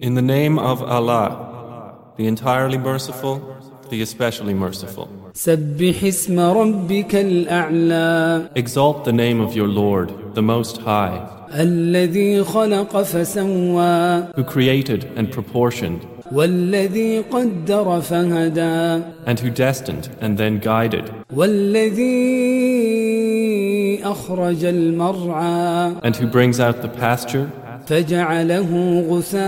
In the name of Allah, the entirely merciful, the especially merciful. Exalt the name of your Lord, the Most High, who created and proportioned, and who destined and then guided. والذي أخرج المرعى and who brings out the pasture فجعله غثاء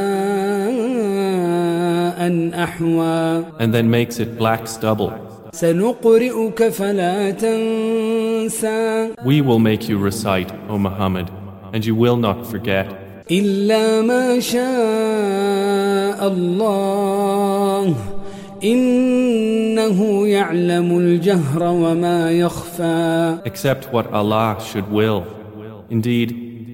أحوى and then makes it black stubble. سنقرئك فلا تنسى We will make you recite, O Muhammad, and you will not forget, إلا ما شاء الله إنه يعلم الجهر وما يخفى except what Allah should will. Indeed,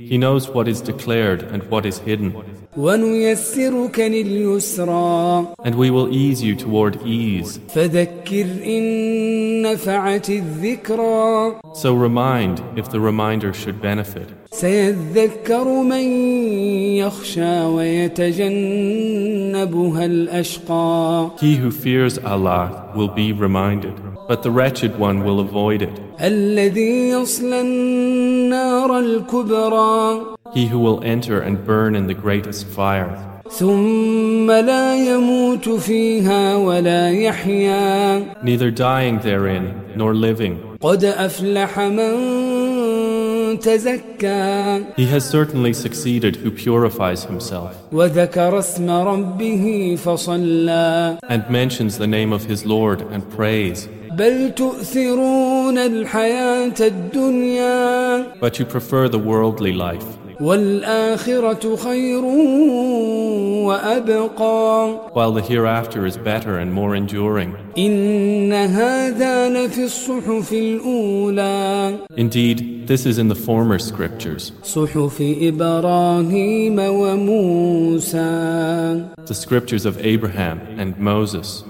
He knows what is declared and what is hidden, ونيسرك لليسرى and we will ease you toward ease. فذكر إن نفعت الذكرى So remind if the reminder should benefit. سيذكر من يخشى ويتجنبها الأشقى He who fears Allah will be reminded, but the wretched one will avoid it. الذي يصلى النار الكبرى He who will enter and burn in the greatest fire, ثم لا يموت فيها ولا يحيا neither dying therein nor living. قد أفلح من تزكى He has certainly succeeded who purifies himself وذكر اسم ربه فصلى and mentions the name of his Lord and prays. But you prefer the worldly life. While the hereafter is better and more enduring. Indeed, this is in the former scriptures. The scriptures of Abraham and Moses.